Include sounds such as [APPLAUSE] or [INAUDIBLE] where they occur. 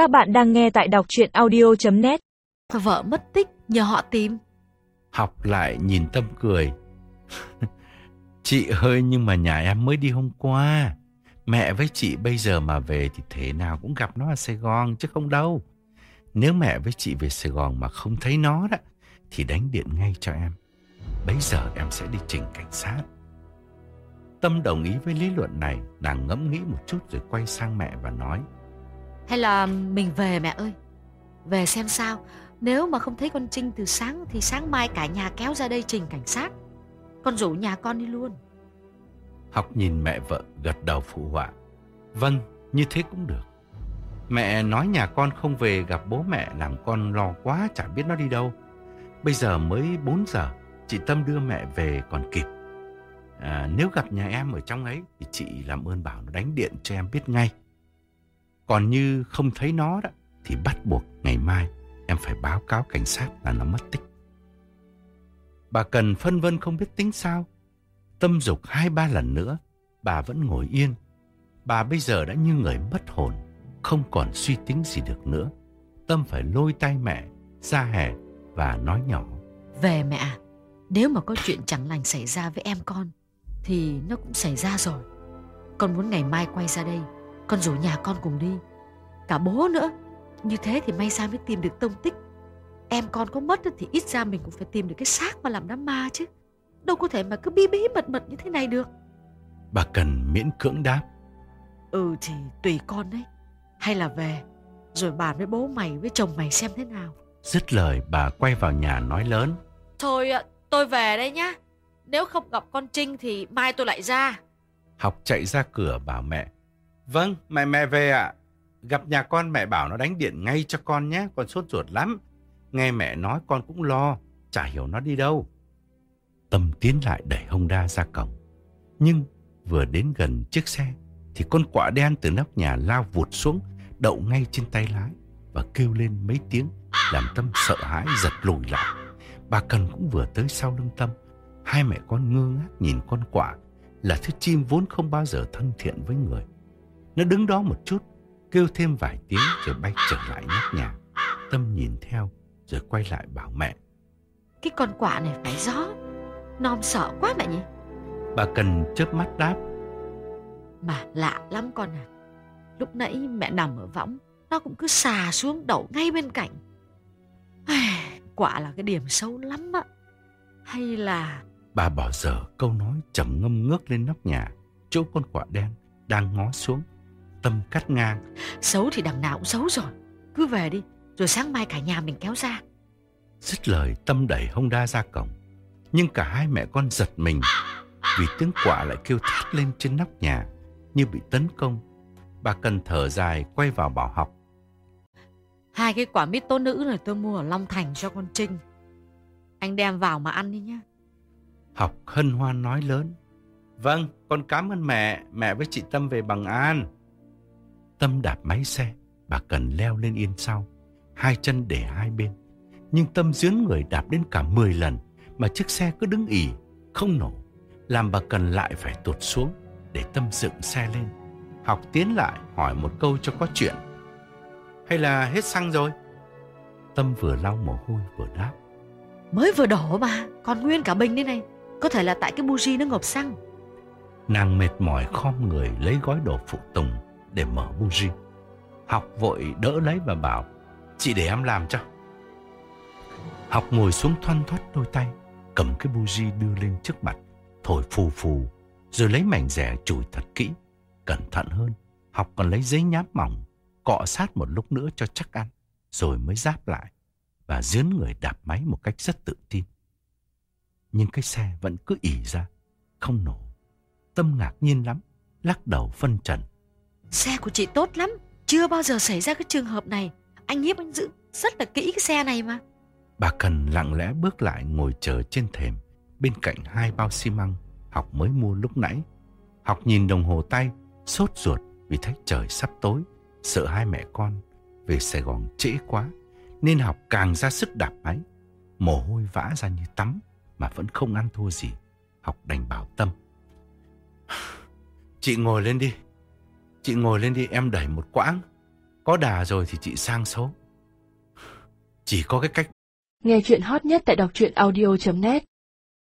Các bạn đang nghe tại đọc chuyện audio.net Vợ mất tích nhờ họ tìm. Học lại nhìn Tâm cười. [LAUGHS] chị ơi nhưng mà nhà em mới đi hôm qua. Mẹ với chị bây giờ mà về thì thế nào cũng gặp nó ở Sài Gòn chứ không đâu. Nếu mẹ với chị về Sài Gòn mà không thấy nó đó thì đánh điện ngay cho em. Bây giờ em sẽ đi trình cảnh sát. Tâm đồng ý với lý luận này, nàng ngẫm nghĩ một chút rồi quay sang mẹ và nói. Hay là mình về mẹ ơi. Về xem sao. Nếu mà không thấy con Trinh từ sáng thì sáng mai cả nhà kéo ra đây trình cảnh sát. Con rủ nhà con đi luôn. Học nhìn mẹ vợ gật đầu phụ họa. Vâng, như thế cũng được. Mẹ nói nhà con không về gặp bố mẹ làm con lo quá chả biết nó đi đâu. Bây giờ mới 4 giờ, chị Tâm đưa mẹ về còn kịp. À, nếu gặp nhà em ở trong ấy thì chị làm ơn bảo nó đánh điện cho em biết ngay. Còn như không thấy nó đó thì bắt buộc ngày mai em phải báo cáo cảnh sát là nó mất tích. Bà Cần phân vân không biết tính sao. Tâm dục hai ba lần nữa, bà vẫn ngồi yên. Bà bây giờ đã như người mất hồn, không còn suy tính gì được nữa. Tâm phải lôi tay mẹ ra hè và nói nhỏ. Về mẹ à, nếu mà có chuyện chẳng lành xảy ra với em con thì nó cũng xảy ra rồi. Con muốn ngày mai quay ra đây, con rủ nhà con cùng đi. Cả bố nữa, như thế thì may ra mới tìm được tông tích. Em con có mất thì ít ra mình cũng phải tìm được cái xác mà làm đám ma chứ. Đâu có thể mà cứ bí bí mật mật như thế này được. Bà Cần miễn cưỡng đáp. Ừ thì tùy con đấy. Hay là về, rồi bàn với bố mày với chồng mày xem thế nào. Dứt lời bà quay vào nhà nói lớn. Thôi ạ, tôi về đây nhá. Nếu không gặp con Trinh thì mai tôi lại ra. Học chạy ra cửa bảo mẹ. Vâng, mẹ mẹ về ạ. Gặp nhà con mẹ bảo nó đánh điện ngay cho con nhé, con sốt ruột lắm. Nghe mẹ nói con cũng lo, chả hiểu nó đi đâu. Tâm tiến lại đẩy Honda ra cổng. Nhưng vừa đến gần chiếc xe thì con quạ đen từ nóc nhà lao vụt xuống, đậu ngay trên tay lái và kêu lên mấy tiếng làm Tâm sợ hãi giật lùi lại. Bà Cần cũng vừa tới sau lưng Tâm. Hai mẹ con ngơ ngác nhìn con quạ là thứ chim vốn không bao giờ thân thiện với người. Nó đứng đó một chút, kêu thêm vài tiếng rồi bay trở lại nóc nhà. Tâm nhìn theo rồi quay lại bảo mẹ. Cái con quạ này phải gió. Nom sợ quá mẹ nhỉ? Bà Cần chớp mắt đáp. Mà lạ lắm con à. Lúc nãy mẹ nằm ở võng, nó cũng cứ xà xuống đậu ngay bên cạnh. Quả là cái điểm xấu lắm á. Hay là... Bà bỏ dở câu nói trầm ngâm ngước lên nóc nhà, chỗ con quạ đen đang ngó xuống. Tâm cắt ngang. Xấu thì đằng nào cũng xấu rồi. Cứ về đi, rồi sáng mai cả nhà mình kéo ra. Dứt lời Tâm đẩy Honda ra cổng. Nhưng cả hai mẹ con giật mình vì tiếng quạ lại kêu thét lên trên nóc nhà như bị tấn công. Bà cần thở dài quay vào bảo học. Hai cái quả mít tố nữ này tôi mua ở Long Thành cho con Trinh. Anh đem vào mà ăn đi nhá. Học hân hoan nói lớn. Vâng, con cảm ơn mẹ, mẹ với chị Tâm về bằng an. Tâm đạp máy xe, bà cần leo lên yên sau, hai chân để hai bên. Nhưng Tâm dướn người đạp đến cả 10 lần mà chiếc xe cứ đứng ỉ, không nổ. Làm bà cần lại phải tụt xuống để Tâm dựng xe lên. Học tiến lại hỏi một câu cho có chuyện. Hay là hết xăng rồi? Tâm vừa lau mồ hôi vừa đáp. Mới vừa đổ mà, còn nguyên cả bình đây này. Có thể là tại cái buji nó ngộp xăng. Nàng mệt mỏi khom người lấy gói đồ phụ tùng để mở buji. Học vội đỡ lấy và bảo, chị để em làm cho. Học ngồi xuống thoăn thoắt đôi tay, cầm cái buji đưa lên trước mặt, thổi phù phù, rồi lấy mảnh rẻ chùi thật kỹ. Cẩn thận hơn, học còn lấy giấy nháp mỏng, cọ sát một lúc nữa cho chắc ăn, rồi mới giáp lại và dướn người đạp máy một cách rất tự tin. Nhưng cái xe vẫn cứ ỉ ra, không nổ. Tâm ngạc nhiên lắm, lắc đầu phân trần. Xe của chị tốt lắm, chưa bao giờ xảy ra cái trường hợp này. Anh Hiếp anh giữ rất là kỹ cái xe này mà. Bà Cần lặng lẽ bước lại ngồi chờ trên thềm, bên cạnh hai bao xi măng học mới mua lúc nãy. Học nhìn đồng hồ tay, sốt ruột vì thấy trời sắp tối, sợ hai mẹ con về Sài Gòn trễ quá, nên học càng ra sức đạp máy. Mồ hôi vã ra như tắm mà vẫn không ăn thua gì. Học đành bảo Tâm. [SIGHS] Chị ngồi lên đi. Chị ngồi lên đi, em đẩy một quãng. Có đà rồi thì chị sang số. Chỉ có cái cách Nghe chuyện hot nhất tại đọc truyện audio.net